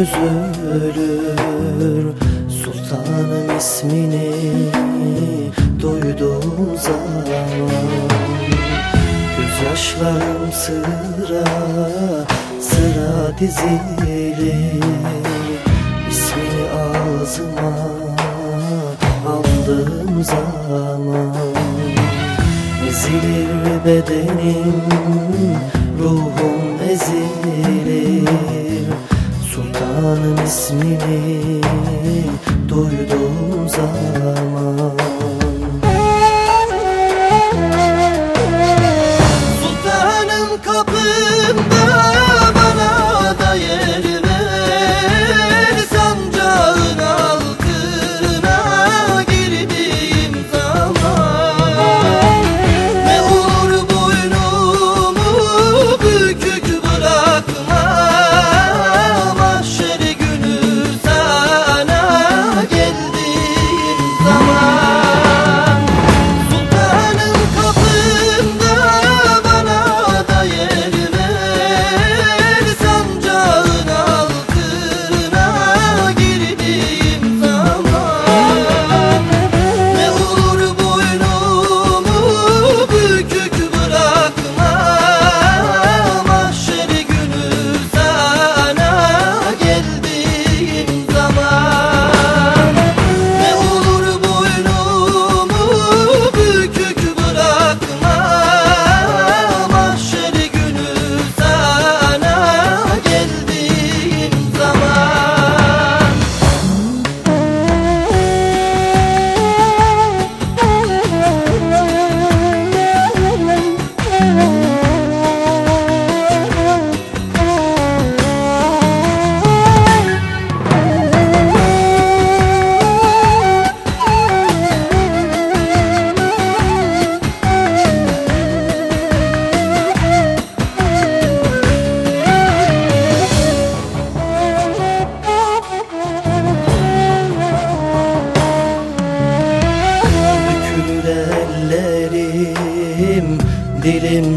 çözülür Sultanım ismini duyduğum zaman Gözyaşlarım sıra sıra dizilir. İsmini ağzıma aldığım zaman Ezilir bedenim, ruhum ezilir Sultanım ismini duyduğum zaman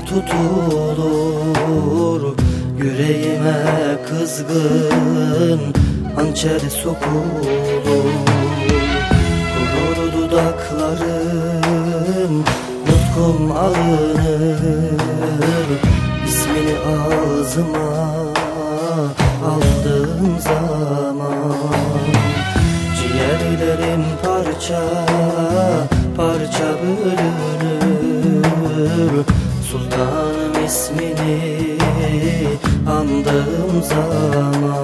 tutulur. Yüreğime kızgın Hançer sokulur. Kurur dudaklarım Nutkum alınır. İsmini ağzıma Aldığım zaman Ciğerlerim parça parça bölünür Sultanım ismini andığım zaman